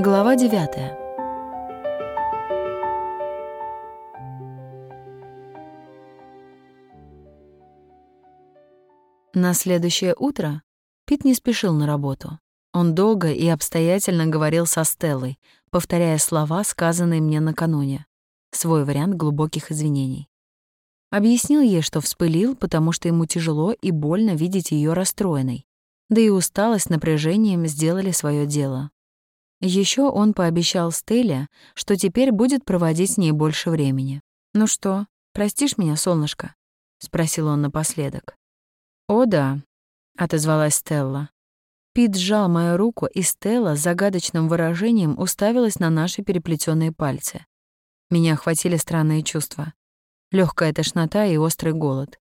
Глава 9. На следующее утро Пит не спешил на работу. Он долго и обстоятельно говорил со Стеллой, повторяя слова, сказанные мне накануне. Свой вариант глубоких извинений. Объяснил ей, что вспылил, потому что ему тяжело и больно видеть ее расстроенной. Да и усталость с напряжением сделали свое дело. Еще он пообещал Стелле, что теперь будет проводить с ней больше времени. «Ну что, простишь меня, солнышко?» — спросил он напоследок. «О, да», — отозвалась Стелла. Пит сжал мою руку, и Стелла с загадочным выражением уставилась на наши переплетенные пальцы. Меня охватили странные чувства. легкая тошнота и острый голод.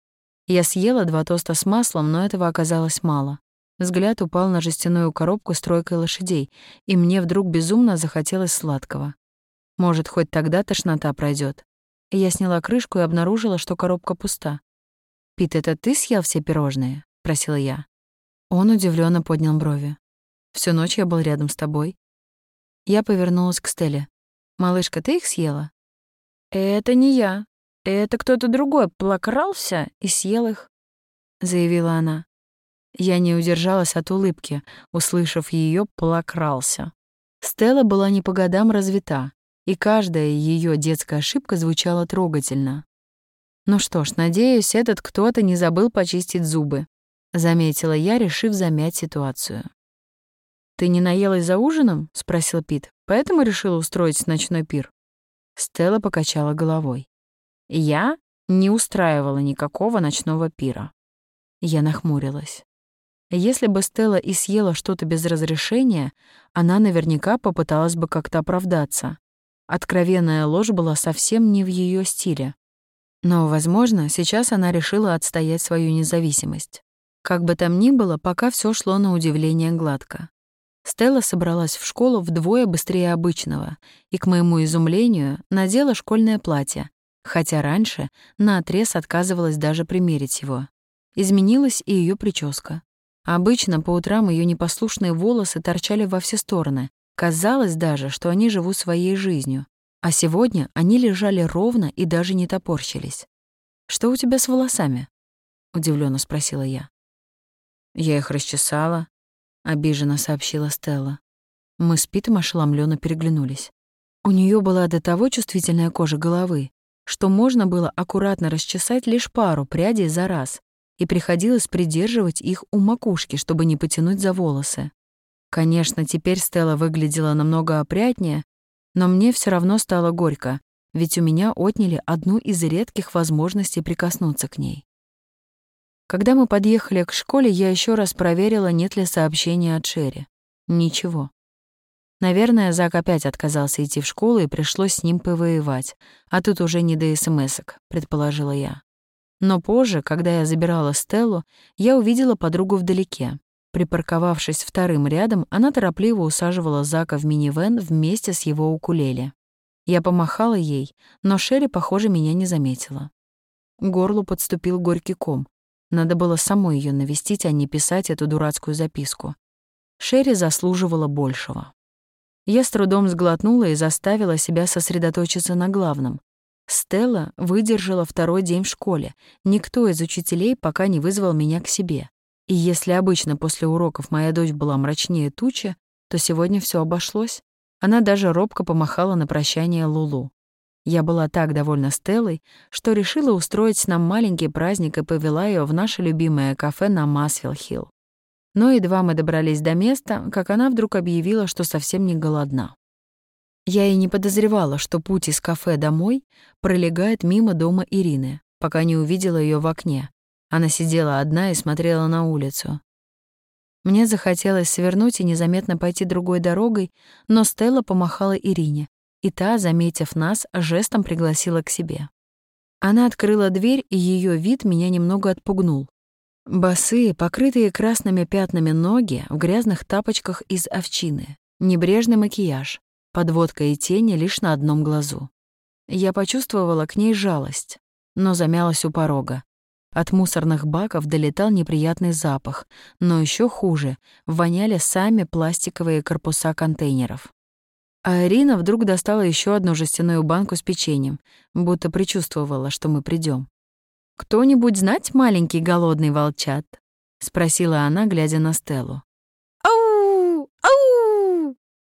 Я съела два тоста с маслом, но этого оказалось мало. Взгляд упал на жестяную коробку с тройкой лошадей, и мне вдруг безумно захотелось сладкого. Может, хоть тогда тошнота пройдет. Я сняла крышку и обнаружила, что коробка пуста. «Пит, это ты съел все пирожные?» — просила я. Он удивленно поднял брови. Всю ночь я был рядом с тобой. Я повернулась к Стелле. «Малышка, ты их съела?» «Это не я. Это кто-то другой плакрался и съел их», — заявила она. Я не удержалась от улыбки, услышав ее, плакрался. Стелла была не по годам развита, и каждая ее детская ошибка звучала трогательно. «Ну что ж, надеюсь, этот кто-то не забыл почистить зубы», — заметила я, решив замять ситуацию. «Ты не наелась за ужином?» — спросил Пит. «Поэтому решила устроить ночной пир?» Стелла покачала головой. «Я не устраивала никакого ночного пира». Я нахмурилась. Если бы Стелла и съела что-то без разрешения, она наверняка попыталась бы как-то оправдаться. Откровенная ложь была совсем не в ее стиле. Но, возможно, сейчас она решила отстоять свою независимость. Как бы там ни было, пока все шло на удивление гладко. Стелла собралась в школу вдвое быстрее обычного и, к моему изумлению, надела школьное платье, хотя раньше наотрез отказывалась даже примерить его. Изменилась и ее прическа. Обычно по утрам ее непослушные волосы торчали во все стороны. Казалось даже, что они живут своей жизнью. А сегодня они лежали ровно и даже не топорщились. «Что у тебя с волосами?» — удивленно спросила я. «Я их расчесала», — обиженно сообщила Стелла. Мы с Питом ошеломленно переглянулись. У нее была до того чувствительная кожа головы, что можно было аккуратно расчесать лишь пару прядей за раз, и приходилось придерживать их у макушки, чтобы не потянуть за волосы. Конечно, теперь Стелла выглядела намного опрятнее, но мне все равно стало горько, ведь у меня отняли одну из редких возможностей прикоснуться к ней. Когда мы подъехали к школе, я еще раз проверила, нет ли сообщения от Шерри. Ничего. Наверное, Зак опять отказался идти в школу и пришлось с ним повоевать, а тут уже не до смс-ок, предположила я. Но позже, когда я забирала Стеллу, я увидела подругу вдалеке. Припарковавшись вторым рядом, она торопливо усаживала Зака в минивэн вместе с его укулеле. Я помахала ей, но Шерри, похоже, меня не заметила. Горлу подступил горький ком. Надо было самой ее навестить, а не писать эту дурацкую записку. Шерри заслуживала большего. Я с трудом сглотнула и заставила себя сосредоточиться на главном. Стелла выдержала второй день в школе. Никто из учителей пока не вызвал меня к себе. И если обычно после уроков моя дочь была мрачнее тучи, то сегодня все обошлось. Она даже робко помахала на прощание Лулу. Я была так довольна Стеллой, что решила устроить нам маленький праздник и повела ее в наше любимое кафе на Масвилл-Хилл. Но едва мы добрались до места, как она вдруг объявила, что совсем не голодна. Я и не подозревала, что путь из кафе домой пролегает мимо дома Ирины, пока не увидела ее в окне. Она сидела одна и смотрела на улицу. Мне захотелось свернуть и незаметно пойти другой дорогой, но Стелла помахала Ирине, и та, заметив нас, жестом пригласила к себе. Она открыла дверь, и ее вид меня немного отпугнул. Босые, покрытые красными пятнами ноги в грязных тапочках из овчины, небрежный макияж, подводка и тени лишь на одном глазу. Я почувствовала к ней жалость, но замялась у порога. От мусорных баков долетал неприятный запах, но еще хуже — воняли сами пластиковые корпуса контейнеров. А Ирина вдруг достала еще одну жестяную банку с печеньем, будто предчувствовала, что мы придем. «Кто-нибудь знать маленький голодный волчат?» — спросила она, глядя на Стеллу.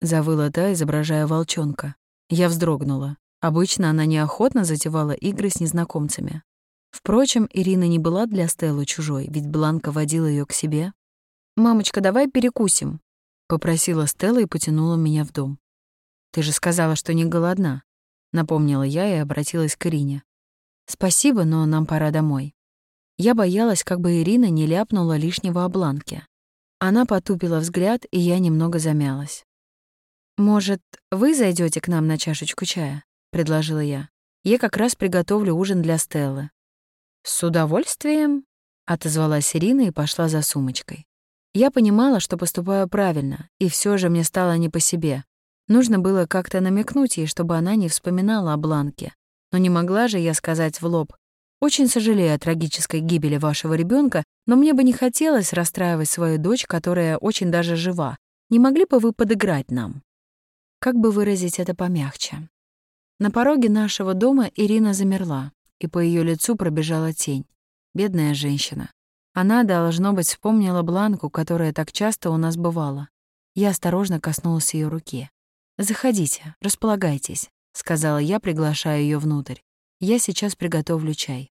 Завыла та, изображая волчонка. Я вздрогнула. Обычно она неохотно затевала игры с незнакомцами. Впрочем, Ирина не была для Стеллы чужой, ведь Бланка водила ее к себе. «Мамочка, давай перекусим», — попросила Стелла и потянула меня в дом. «Ты же сказала, что не голодна», — напомнила я и обратилась к Ирине. «Спасибо, но нам пора домой». Я боялась, как бы Ирина не ляпнула лишнего о Бланке. Она потупила взгляд, и я немного замялась. «Может, вы зайдете к нам на чашечку чая?» — предложила я. «Я как раз приготовлю ужин для Стеллы». «С удовольствием», — отозвалась Ирина и пошла за сумочкой. Я понимала, что поступаю правильно, и все же мне стало не по себе. Нужно было как-то намекнуть ей, чтобы она не вспоминала о Бланке. Но не могла же я сказать в лоб. «Очень сожалею о трагической гибели вашего ребенка, но мне бы не хотелось расстраивать свою дочь, которая очень даже жива. Не могли бы вы подыграть нам?» Как бы выразить это помягче? На пороге нашего дома Ирина замерла, и по ее лицу пробежала тень. Бедная женщина. Она, должно быть, вспомнила Бланку, которая так часто у нас бывала. Я осторожно коснулась ее руки. «Заходите, располагайтесь», — сказала я, приглашая ее внутрь. «Я сейчас приготовлю чай».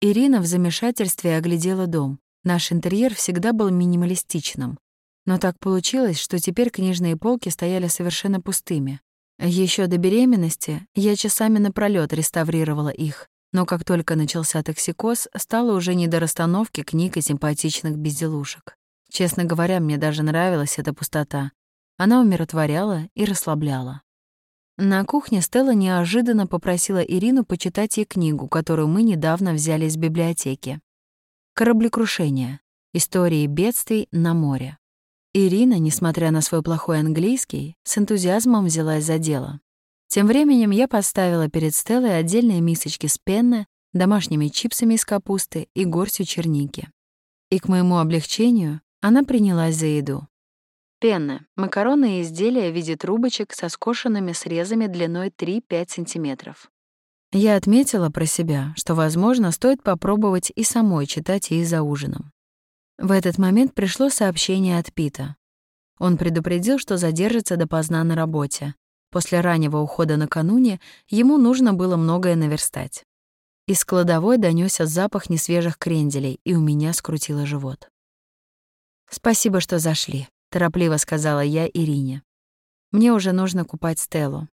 Ирина в замешательстве оглядела дом. Наш интерьер всегда был минималистичным. Но так получилось, что теперь книжные полки стояли совершенно пустыми. Еще до беременности я часами напролёт реставрировала их, но как только начался токсикоз, стало уже не до расстановки книг и симпатичных безделушек. Честно говоря, мне даже нравилась эта пустота. Она умиротворяла и расслабляла. На кухне Стелла неожиданно попросила Ирину почитать ей книгу, которую мы недавно взяли из библиотеки. «Кораблекрушение. Истории бедствий на море». Ирина, несмотря на свой плохой английский, с энтузиазмом взялась за дело. Тем временем я поставила перед Стеллой отдельные мисочки с пенны, домашними чипсами из капусты и горстью черники. И к моему облегчению она принялась за еду. Пенна — макаронные изделия в виде трубочек со скошенными срезами длиной 3-5 см. Я отметила про себя, что, возможно, стоит попробовать и самой читать ей за ужином. В этот момент пришло сообщение от Пита. Он предупредил, что задержится допоздна на работе. После раннего ухода накануне ему нужно было многое наверстать. Из кладовой донёсся запах несвежих кренделей, и у меня скрутило живот. «Спасибо, что зашли», торопливо сказала я Ирине. Мне уже нужно купать Стеллу.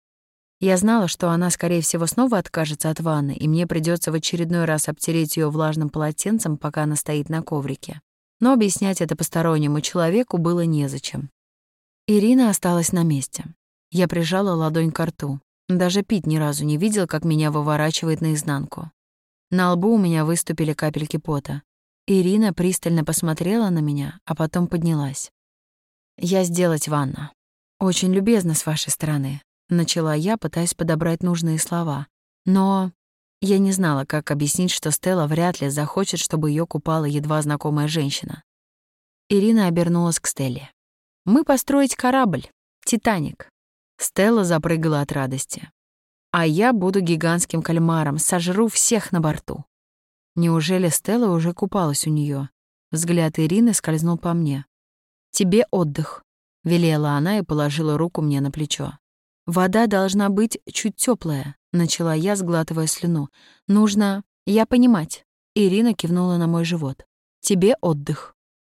Я знала, что она, скорее всего, снова откажется от ванны, и мне придется в очередной раз обтереть ее влажным полотенцем, пока она стоит на коврике. Но объяснять это постороннему человеку было незачем. Ирина осталась на месте. Я прижала ладонь к рту. Даже Пит ни разу не видел, как меня выворачивает наизнанку. На лбу у меня выступили капельки пота. Ирина пристально посмотрела на меня, а потом поднялась. «Я сделать ванна. Очень любезно с вашей стороны», — начала я, пытаясь подобрать нужные слова. Но я не знала, как объяснить, что Стелла вряд ли захочет, чтобы ее купала едва знакомая женщина. Ирина обернулась к Стелле. «Мы построить корабль. Титаник». Стелла запрыгала от радости. «А я буду гигантским кальмаром, сожру всех на борту». Неужели Стелла уже купалась у нее? Взгляд Ирины скользнул по мне. «Тебе отдых», — велела она и положила руку мне на плечо. «Вода должна быть чуть теплая, начала я, сглатывая слюну. «Нужно... Я понимать». Ирина кивнула на мой живот. «Тебе отдых».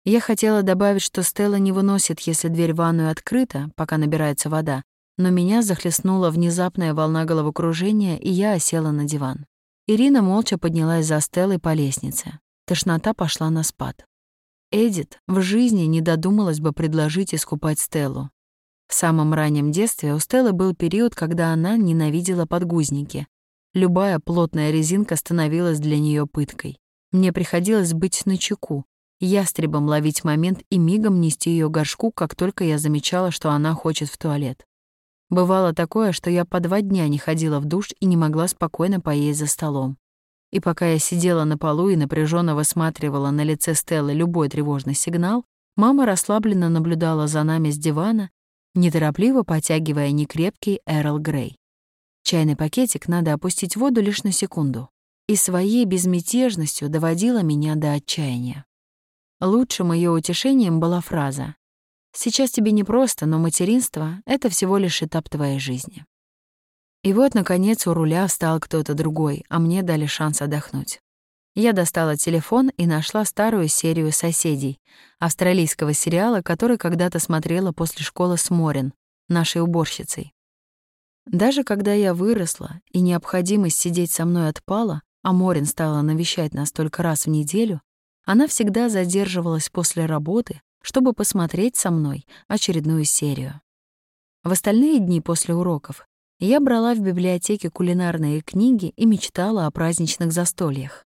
Я хотела добавить, что Стелла не выносит, если дверь в ванную открыта, пока набирается вода, но меня захлестнула внезапная волна головокружения, и я осела на диван. Ирина молча поднялась за Стеллой по лестнице. Тошнота пошла на спад. Эдит в жизни не додумалась бы предложить искупать Стеллу. В самом раннем детстве у Стеллы был период, когда она ненавидела подгузники. Любая плотная резинка становилась для нее пыткой. Мне приходилось быть начеку, ястребом ловить момент и мигом нести ее горшку, как только я замечала, что она хочет в туалет. Бывало такое, что я по два дня не ходила в душ и не могла спокойно поесть за столом. И пока я сидела на полу и напряженно высматривала на лице Стеллы любой тревожный сигнал, мама расслабленно наблюдала за нами с дивана, неторопливо потягивая некрепкий Эрл Грей. Чайный пакетик надо опустить в воду лишь на секунду. И своей безмятежностью доводила меня до отчаяния. Лучшим ее утешением была фраза «Сейчас тебе непросто, но материнство — это всего лишь этап твоей жизни». И вот, наконец, у руля встал кто-то другой, а мне дали шанс отдохнуть. Я достала телефон и нашла старую серию «Соседей» австралийского сериала, который когда-то смотрела после школы с Морин, нашей уборщицей. Даже когда я выросла и необходимость сидеть со мной отпала, а Морин стала навещать нас только раз в неделю, она всегда задерживалась после работы, чтобы посмотреть со мной очередную серию. В остальные дни после уроков я брала в библиотеке кулинарные книги и мечтала о праздничных застольях.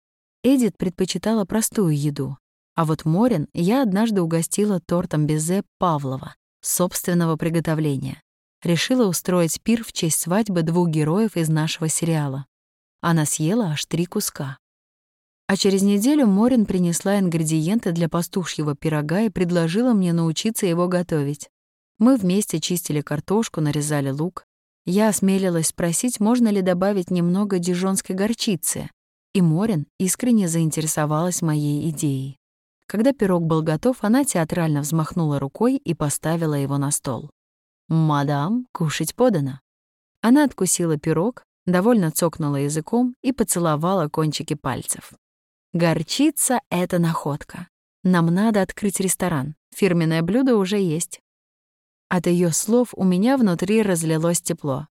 Эдит предпочитала простую еду, а вот Морин я однажды угостила тортом безе Павлова, собственного приготовления. Решила устроить пир в честь свадьбы двух героев из нашего сериала. Она съела аж три куска. А через неделю Морин принесла ингредиенты для пастушьего пирога и предложила мне научиться его готовить. Мы вместе чистили картошку, нарезали лук, я осмелилась спросить, можно ли добавить немного дижонской горчицы, и Морин искренне заинтересовалась моей идеей. Когда пирог был готов, она театрально взмахнула рукой и поставила его на стол. «Мадам, кушать подано». Она откусила пирог, довольно цокнула языком и поцеловала кончики пальцев. «Горчица — это находка. Нам надо открыть ресторан. Фирменное блюдо уже есть. От ее слов у меня внутри разлилось тепло.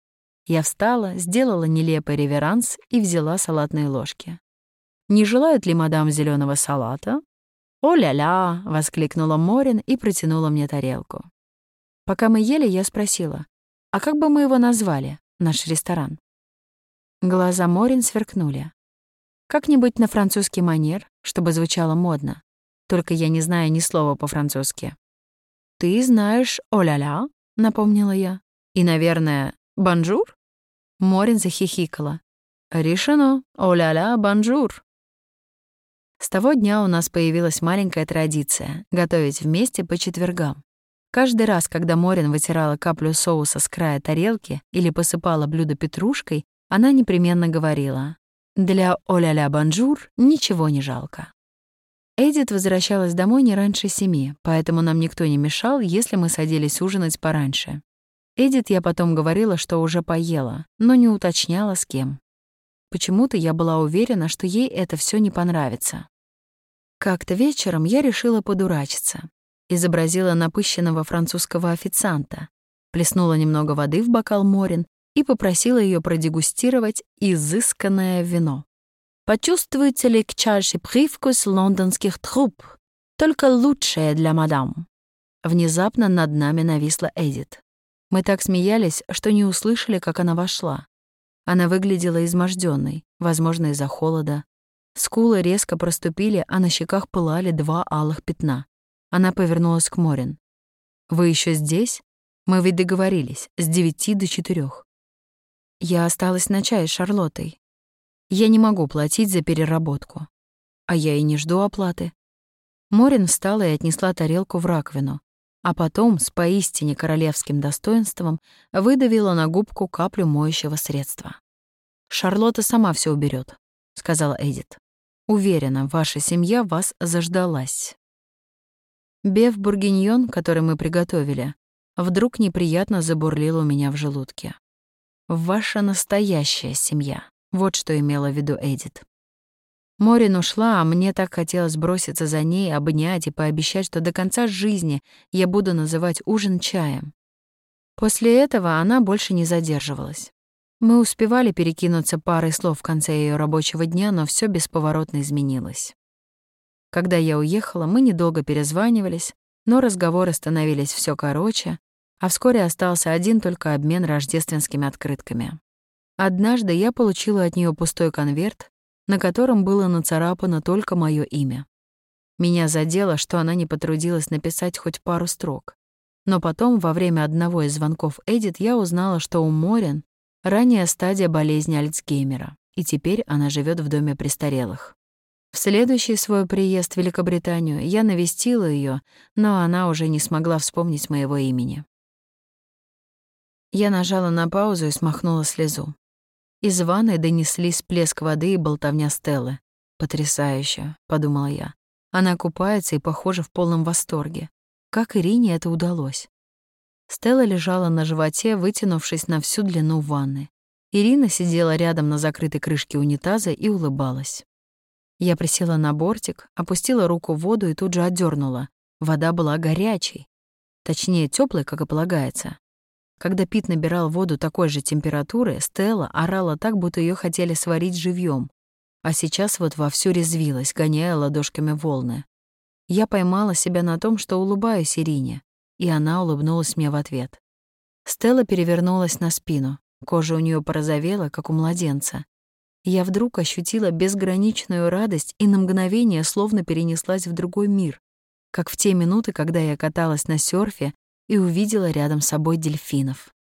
Я встала, сделала нелепый реверанс и взяла салатные ложки. «Не желают ли мадам зеленого салата?» «О-ля-ля!» — воскликнула Морин и протянула мне тарелку. Пока мы ели, я спросила, «А как бы мы его назвали, наш ресторан?» Глаза Морин сверкнули. «Как-нибудь на французский манер, чтобы звучало модно. Только я не знаю ни слова по-французски». «Ты знаешь «о-ля-ля», — напомнила я. «И, наверное, «бонжур»?» Морин захихикала. «Решено. О-ля-ля, бонжур». С того дня у нас появилась маленькая традиция — готовить вместе по четвергам. Каждый раз, когда Морин вытирала каплю соуса с края тарелки или посыпала блюдо петрушкой, она непременно говорила «Для «О-ля-ля, бонжур» ничего не жалко». Эдит возвращалась домой не раньше семи, поэтому нам никто не мешал, если мы садились ужинать пораньше. Эдит я потом говорила, что уже поела, но не уточняла, с кем. Почему-то я была уверена, что ей это все не понравится. Как-то вечером я решила подурачиться. Изобразила напыщенного французского официанта, плеснула немного воды в бокал Морин и попросила ее продегустировать изысканное вино. Почувствуете ли к чаше привкус лондонских труп? Только лучшее для мадам. Внезапно над нами нависла Эдит. Мы так смеялись, что не услышали, как она вошла. Она выглядела изможденной, возможно, из-за холода. Скулы резко проступили, а на щеках пылали два алых пятна. Она повернулась к Морин. «Вы еще здесь? Мы ведь договорились, с девяти до четырех. Я осталась на чае с Шарлоттой. Я не могу платить за переработку. А я и не жду оплаты. Морин встала и отнесла тарелку в раковину, а потом с поистине королевским достоинством выдавила на губку каплю моющего средства. «Шарлотта сама все уберет, сказала Эдит. «Уверена, ваша семья вас заждалась». Беф бургиньон, который мы приготовили, вдруг неприятно забурлил у меня в желудке. «Ваша настоящая семья». Вот что имела в виду Эдит. Морин ушла, а мне так хотелось броситься за ней, обнять и пообещать, что до конца жизни я буду называть ужин чаем. После этого она больше не задерживалась. Мы успевали перекинуться парой слов в конце ее рабочего дня, но все бесповоротно изменилось. Когда я уехала, мы недолго перезванивались, но разговоры становились все короче, а вскоре остался один только обмен рождественскими открытками. Однажды я получила от нее пустой конверт, на котором было нацарапано только мое имя. Меня задело, что она не потрудилась написать хоть пару строк. Но потом, во время одного из звонков Эдит, я узнала, что у Морин ранняя стадия болезни Альцгеймера, и теперь она живет в доме престарелых. В следующий свой приезд в Великобританию я навестила ее, но она уже не смогла вспомнить моего имени. Я нажала на паузу и смахнула слезу. Из ванной донеслись всплеск воды и болтовня Стеллы. «Потрясающе», — подумала я. Она купается и, похоже, в полном восторге. Как Ирине это удалось? Стелла лежала на животе, вытянувшись на всю длину ванны. Ирина сидела рядом на закрытой крышке унитаза и улыбалась. Я присела на бортик, опустила руку в воду и тут же отдернула. Вода была горячей. Точнее, теплой, как и полагается. Когда Пит набирал воду такой же температуры, Стелла орала так, будто ее хотели сварить живьем, а сейчас вот вовсю резвилась, гоняя ладошками волны. Я поймала себя на том, что улыбаюсь Ирине, и она улыбнулась мне в ответ. Стелла перевернулась на спину, кожа у нее порозовела, как у младенца. Я вдруг ощутила безграничную радость и на мгновение словно перенеслась в другой мир, как в те минуты, когда я каталась на серфе и увидела рядом с собой дельфинов.